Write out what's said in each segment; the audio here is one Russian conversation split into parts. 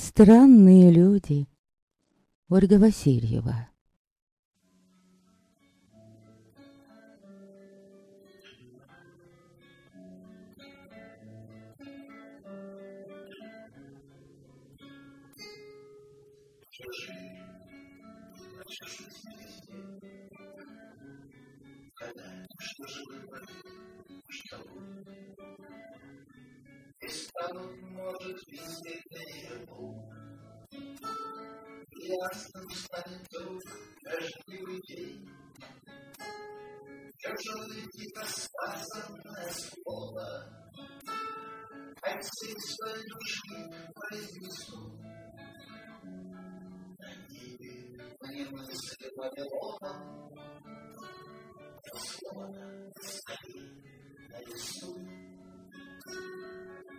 Странные люди. Ольга Васильева. Что же выбрать? Что? И станут, может, везде наяву. Ясным станет вдруг дождливый день. Тяжелый тихо сказанное слово От всей своей души произнесу. На небе мне мысли Вавилона Словно на. Созвездие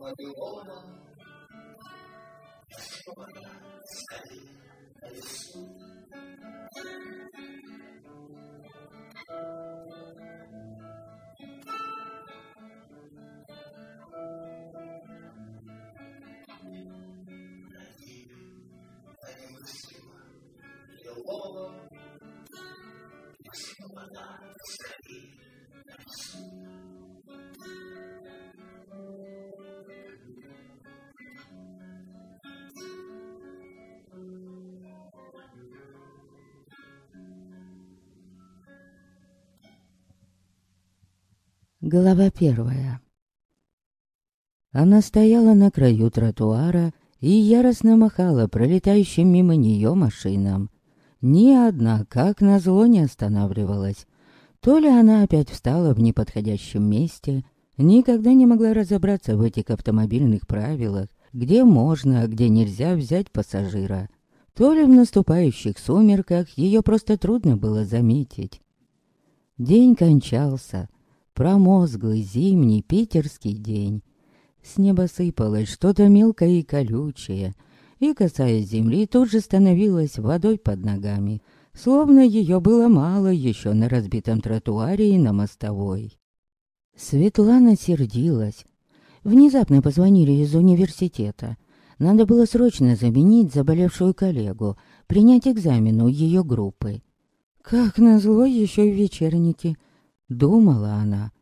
мысли Вавилона Словно скорее нарисуй. немыслимо, лилово, Глава первая. Она стояла на краю тротуара и яростно махала пролетающим мимо нее машинам. Ни одна, как назло, не останавливалась. То ли она опять встала в неподходящем месте, никогда не могла разобраться в этих автомобильных правилах, где можно, а где нельзя взять пассажира. То ли в наступающих сумерках ее просто трудно было заметить. День кончался. Промозглый зимний питерский день. С неба сыпалось что-то мелкое и колючее, и, касаясь земли, тут же становилось водой под ногами, словно ее было мало еще на разбитом тротуаре и на мостовой. Светлана сердилась. Внезапно позвонили из университета. Надо было срочно заменить заболевшую коллегу, принять экзамен у ее группы. «Как назло еще и вечерники», — думала она.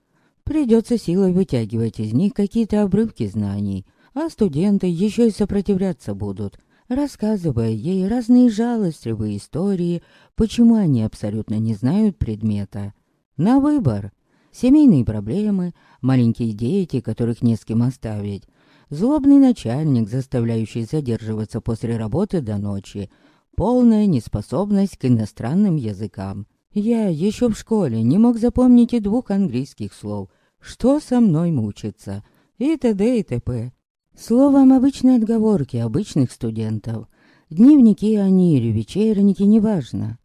Придется силой вытягивать из них какие-то обрывки знаний, а студенты еще и сопротивляться будут, рассказывая ей разные жалостливые истории, почему они абсолютно не знают предмета. На выбор. Семейные проблемы, маленькие дети, которых не с кем оставить, злобный начальник, заставляющий задерживаться после работы до ночи, полная неспособность к иностранным языкам. Я еще в школе не мог запомнить и двух английских слов, что со мной мучиться, и т.д. и т.п. Словом, обычные отговорки обычных студентов. Дневники они или вечерники, неважно.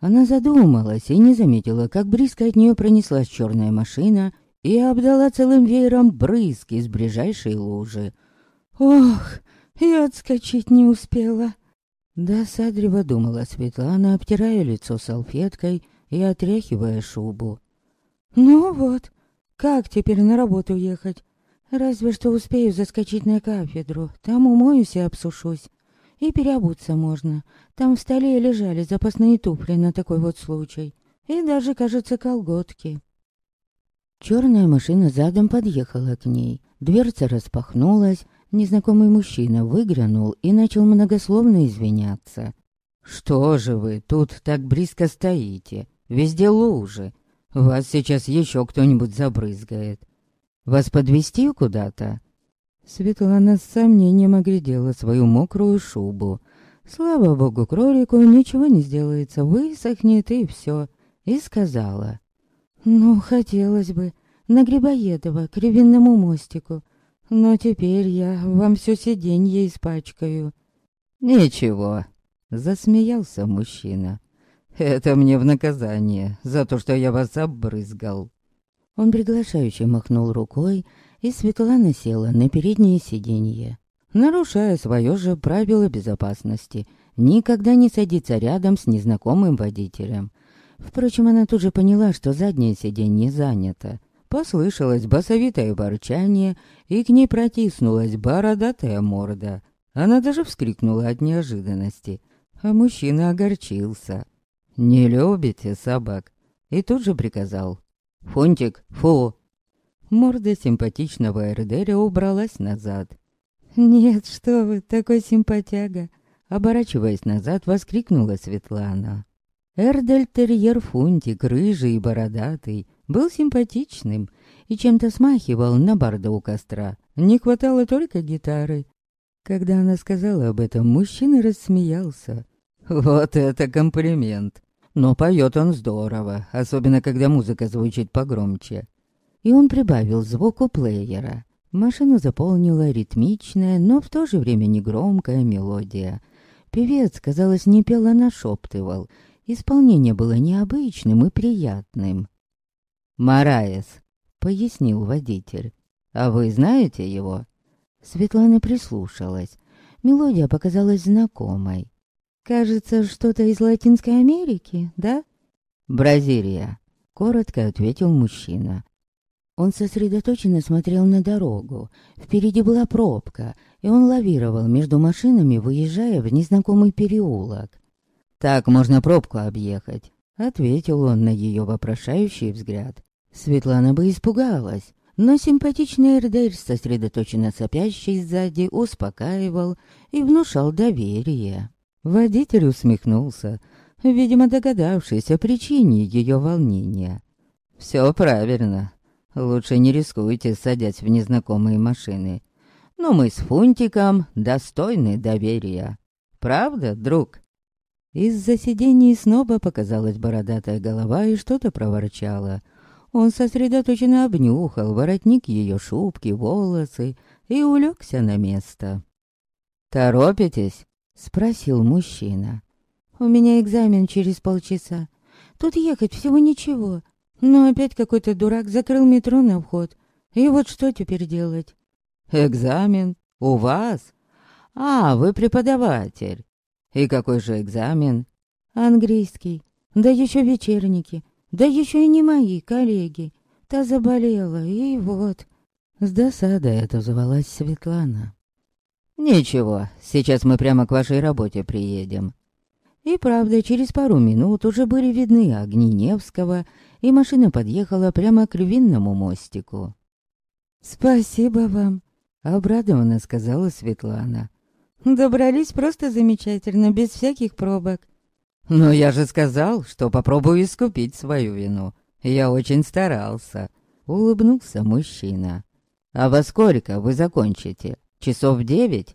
Она задумалась и не заметила, как близко от нее пронеслась черная машина и обдала целым веером брызг из ближайшей лужи. «Ох, я отскочить не успела!» Досадливо думала Светлана, обтирая лицо салфеткой и отряхивая шубу. «Ну вот, как теперь на работу ехать? Разве что успею заскочить на кафедру, там умоюсь и обсушусь. И переобуться можно. Там в столе лежали запасные туфли на такой вот случай. И даже, кажется, колготки. Черная машина задом подъехала к ней. Дверца распахнулась. Незнакомый мужчина выглянул и начал многословно извиняться. «Что же вы тут так близко стоите? Везде лужи. Вас сейчас еще кто-нибудь забрызгает. Вас подвести куда-то?» Светлана с сомнением оглядела свою мокрую шубу. Слава богу, кролику ничего не сделается, высохнет и все. И сказала. Ну, хотелось бы. На Грибоедова, к Ревинному мостику. Но теперь я вам все сиденье испачкаю. Ничего, засмеялся мужчина. Это мне в наказание за то, что я вас обрызгал. Он приглашающе махнул рукой, и Светлана села на переднее сиденье, нарушая свое же правило безопасности — никогда не садиться рядом с незнакомым водителем. Впрочем, она тут же поняла, что заднее сиденье занято. Послышалось басовитое ворчание, и к ней протиснулась бородатая морда. Она даже вскрикнула от неожиданности, а мужчина огорчился. «Не любите собак?» И тут же приказал. «Фунтик, фу!» Морда симпатичного Эрдеря убралась назад. «Нет, что вы, такой симпатяга!» Оборачиваясь назад, воскликнула Светлана. Эрдельтерьер Фунтик, рыжий и бородатый, был симпатичным и чем-то смахивал на барда у костра. Не хватало только гитары. Когда она сказала об этом, мужчина рассмеялся. «Вот это комплимент! Но поет он здорово, особенно когда музыка звучит погромче». И он прибавил звук у плеера. Машину заполнила ритмичная, но в то же время негромкая мелодия — Певец, казалось, не пел, а нашептывал. Исполнение было необычным и приятным. «Мараес», — пояснил водитель. «А вы знаете его?» Светлана прислушалась. Мелодия показалась знакомой. «Кажется, что-то из Латинской Америки, да?» «Бразилия», — коротко ответил мужчина. Он сосредоточенно смотрел на дорогу. Впереди была пробка, и он лавировал между машинами, выезжая в незнакомый переулок. «Так можно пробку объехать», — ответил он на ее вопрошающий взгляд. Светлана бы испугалась, но симпатичный Эрдерь, сосредоточенно сопящий сзади, успокаивал и внушал доверие. Водитель усмехнулся, видимо, догадавшись о причине ее волнения. «Все правильно. Лучше не рискуйте, садясь в незнакомые машины. Но мы с Фунтиком достойны доверия. Правда, друг?» Из-за сидений снова показалась бородатая голова и что-то проворчала. Он сосредоточенно обнюхал воротник ее шубки, волосы и улегся на место. «Торопитесь?» — спросил мужчина. «У меня экзамен через полчаса. Тут ехать всего ничего. Но опять какой-то дурак закрыл метро на вход. И вот что теперь делать? Экзамен? У вас? А, вы преподаватель. И какой же экзамен? Английский. Да еще вечерники. Да еще и не мои коллеги. Та заболела, и вот. С досадой отозвалась Светлана. «Ничего, сейчас мы прямо к вашей работе приедем». И правда, через пару минут уже были видны огни Невского и машина подъехала прямо к Львинному мостику. «Спасибо вам», — обрадованно сказала Светлана. «Добрались просто замечательно, без всяких пробок». «Но я же сказал, что попробую искупить свою вину. Я очень старался», — улыбнулся мужчина. «А во сколько вы закончите? Часов девять?»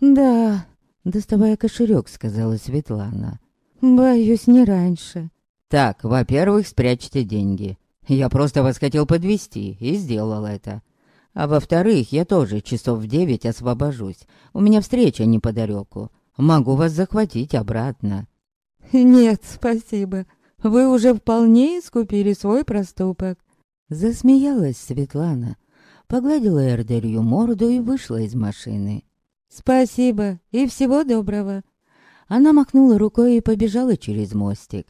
«Да», — доставая кошелек, сказала Светлана. «Боюсь, не раньше». Так, во-первых, спрячьте деньги. Я просто вас хотел подвести и сделал это. А во-вторых, я тоже часов в девять освобожусь. У меня встреча неподалеку. Могу вас захватить обратно. Нет, спасибо. Вы уже вполне искупили свой проступок. Засмеялась Светлана. Погладила Эрдерью морду и вышла из машины. «Спасибо и всего доброго!» Она махнула рукой и побежала через мостик.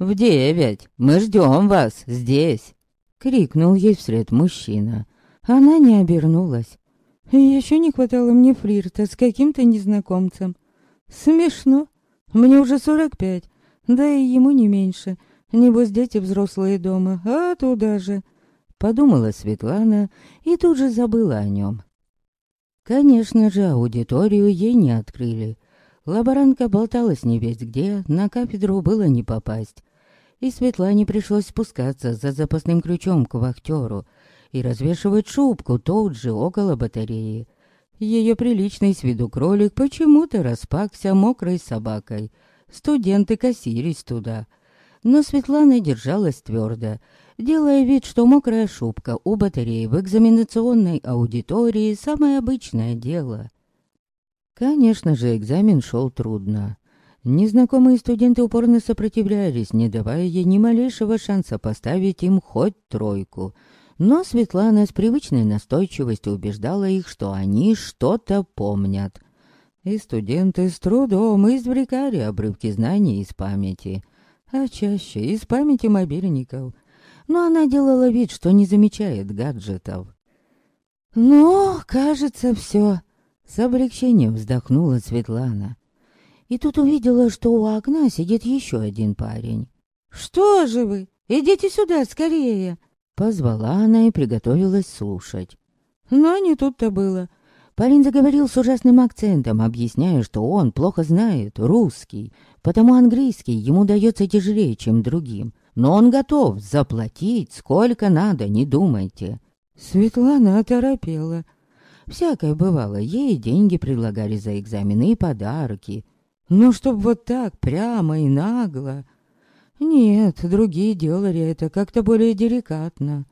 «В девять! Мы ждем вас здесь!» Крикнул ей вслед мужчина. Она не обернулась. Еще не хватало мне флирта с каким-то незнакомцем. Смешно. Мне уже сорок пять, да и ему не меньше. Небось, дети взрослые дома, а туда же. Подумала Светлана и тут же забыла о нем. Конечно же, аудиторию ей не открыли. Лаборантка болталась не весь где, на кафедру было не попасть и Светлане пришлось спускаться за запасным ключом к вахтеру и развешивать шубку тут же около батареи. Ее приличный с виду кролик почему-то распакся мокрой собакой. Студенты косились туда. Но Светлана держалась твердо, делая вид, что мокрая шубка у батареи в экзаменационной аудитории – самое обычное дело. Конечно же, экзамен шел трудно. Незнакомые студенты упорно сопротивлялись, не давая ей ни малейшего шанса поставить им хоть тройку. Но Светлана с привычной настойчивостью убеждала их, что они что-то помнят. И студенты с трудом извлекали обрывки знаний из памяти, а чаще из памяти мобильников. Но она делала вид, что не замечает гаджетов. «Ну, кажется, все», — с облегчением вздохнула Светлана и тут увидела, что у окна сидит еще один парень. «Что же вы? Идите сюда скорее!» Позвала она и приготовилась слушать. Но не тут-то было. Парень заговорил с ужасным акцентом, объясняя, что он плохо знает русский, потому английский ему дается тяжелее, чем другим. Но он готов заплатить сколько надо, не думайте. Светлана оторопела. Всякое бывало, ей деньги предлагали за экзамены и подарки. Но чтоб вот так, прямо и нагло... Нет, другие делали это как-то более деликатно.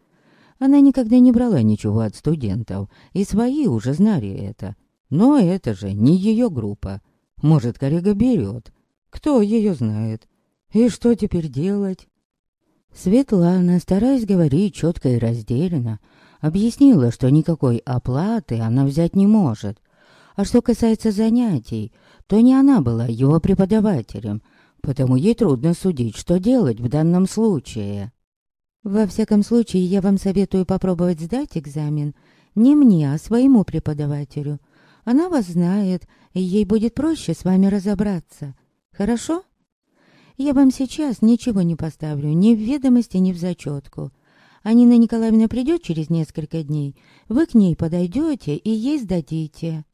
Она никогда не брала ничего от студентов, и свои уже знали это. Но это же не ее группа. Может, коллега берет. Кто ее знает? И что теперь делать? Светлана, стараясь говорить четко и раздельно, объяснила, что никакой оплаты она взять не может. А что касается занятий, то не она была его преподавателем, потому ей трудно судить, что делать в данном случае. Во всяком случае, я вам советую попробовать сдать экзамен не мне, а своему преподавателю. Она вас знает, и ей будет проще с вами разобраться. Хорошо? Я вам сейчас ничего не поставлю, ни в ведомости, ни в зачетку. А Нина Николаевна придет через несколько дней. Вы к ней подойдете и ей сдадите.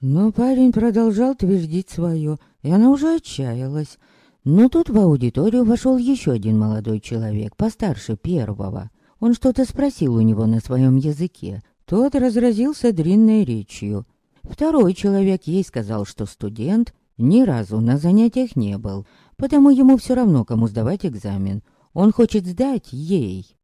Но парень продолжал твердить свое, и она уже отчаялась. Но тут в аудиторию вошел еще один молодой человек, постарше первого. Он что-то спросил у него на своем языке. Тот разразился длинной речью. Второй человек ей сказал, что студент ни разу на занятиях не был, потому ему все равно, кому сдавать экзамен. Он хочет сдать ей.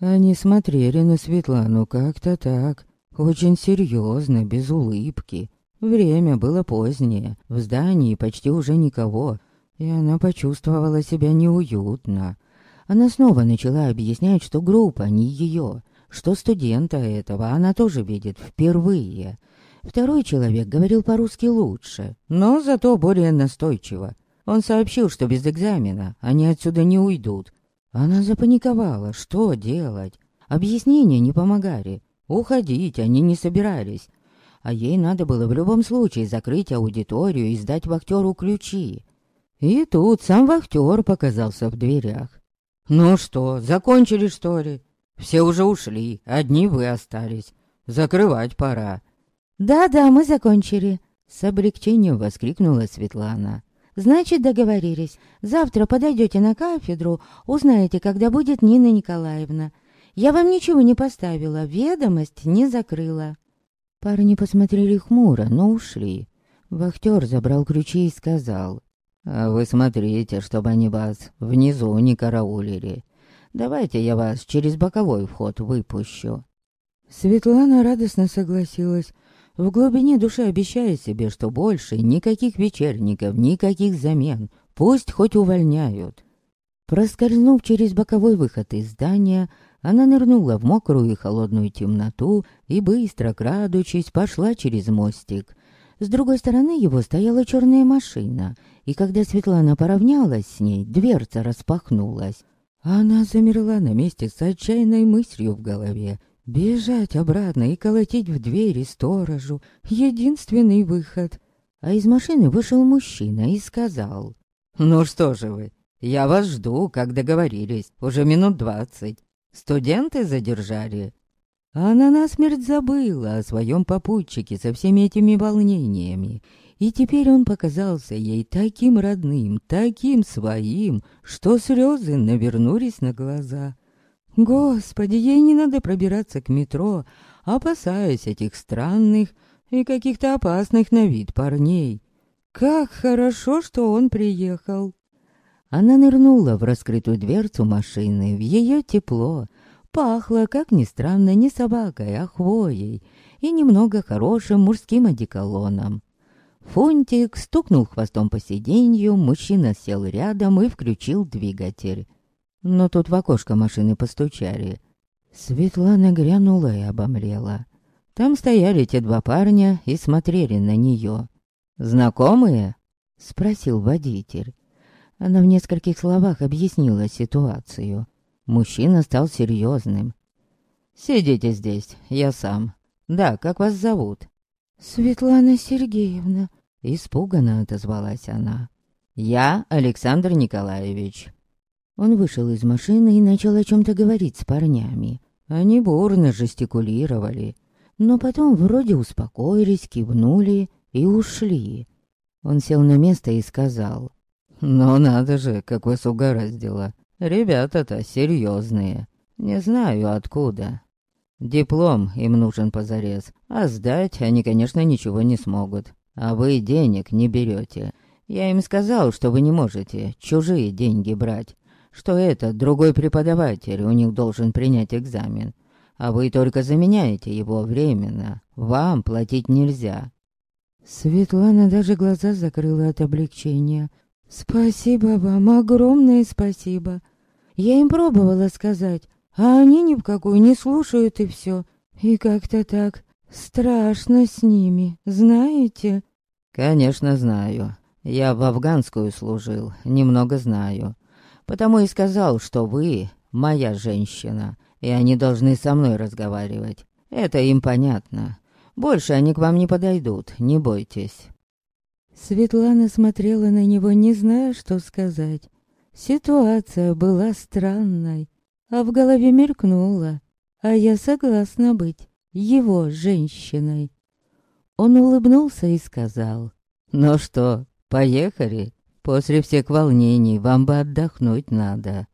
Они смотрели на Светлану как-то так, очень серьезно, без улыбки. Время было позднее, в здании почти уже никого, и она почувствовала себя неуютно. Она снова начала объяснять, что группа не ее, что студента этого она тоже видит впервые. Второй человек говорил по-русски лучше, но зато более настойчиво. Он сообщил, что без экзамена они отсюда не уйдут. Она запаниковала, что делать. Объяснения не помогали. Уходить они не собирались. А ей надо было в любом случае закрыть аудиторию и сдать вахтеру ключи. И тут сам вахтер показался в дверях. «Ну что, закончили, что ли? Все уже ушли, одни вы остались. Закрывать пора». «Да-да, мы закончили», — с облегчением воскликнула Светлана. «Значит, договорились. Завтра подойдете на кафедру, узнаете, когда будет Нина Николаевна. Я вам ничего не поставила, ведомость не закрыла». Парни посмотрели хмуро, но ушли. Вахтер забрал ключи и сказал. «А вы смотрите, чтобы они вас внизу не караулили. Давайте я вас через боковой вход выпущу». Светлана радостно согласилась, в глубине души обещая себе, что больше никаких вечерников, никаких замен, пусть хоть увольняют. Проскользнув через боковой выход из здания, она нырнула в мокрую и холодную темноту и, быстро крадучись, пошла через мостик. С другой стороны его стояла черная машина, и когда Светлана поравнялась с ней, дверца распахнулась. Она замерла на месте с отчаянной мыслью в голове. Бежать обратно и колотить в двери сторожу — единственный выход. А из машины вышел мужчина и сказал. «Ну что же вы, я вас жду, как договорились, уже минут двадцать. Студенты задержали. Она насмерть забыла о своем попутчике со всеми этими волнениями. И теперь он показался ей таким родным, таким своим, что слезы навернулись на глаза. Господи, ей не надо пробираться к метро, опасаясь этих странных и каких-то опасных на вид парней. Как хорошо, что он приехал. Она нырнула в раскрытую дверцу машины, в ее тепло. Пахло, как ни странно, не собакой, а хвоей и немного хорошим мужским одеколоном. Фунтик стукнул хвостом по сиденью, мужчина сел рядом и включил двигатель. Но тут в окошко машины постучали. Светлана грянула и обомлела. Там стояли те два парня и смотрели на нее. «Знакомые?» — спросил водитель. Она в нескольких словах объяснила ситуацию. Мужчина стал серьезным. «Сидите здесь, я сам. Да, как вас зовут?» «Светлана Сергеевна», — испуганно отозвалась она. «Я Александр Николаевич». Он вышел из машины и начал о чем-то говорить с парнями. Они бурно жестикулировали, но потом вроде успокоились, кивнули и ушли. Он сел на место и сказал, «Ну надо же, как вас угораздило. Ребята-то серьезные. Не знаю откуда. Диплом им нужен позарез, а сдать они, конечно, ничего не смогут. А вы денег не берете. Я им сказал, что вы не можете чужие деньги брать, что это другой преподаватель у них должен принять экзамен, а вы только заменяете его временно. Вам платить нельзя». Светлана даже глаза закрыла от облегчения. «Спасибо вам, огромное спасибо. Я им пробовала сказать, а они ни в какую не слушают и все. И как-то так страшно с ними, знаете?» «Конечно знаю. Я в афганскую служил, немного знаю. Потому и сказал, что вы моя женщина, и они должны со мной разговаривать. Это им понятно. Больше они к вам не подойдут, не бойтесь». Светлана смотрела на него, не зная, что сказать. Ситуация была странной, а в голове мелькнула, а я согласна быть его женщиной. Он улыбнулся и сказал, «Ну что, поехали? После всех волнений вам бы отдохнуть надо».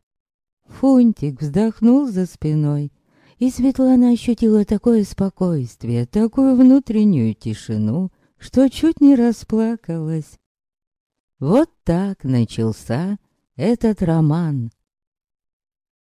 Фунтик вздохнул за спиной, и Светлана ощутила такое спокойствие, такую внутреннюю тишину, что чуть не расплакалась. Вот так начался этот роман.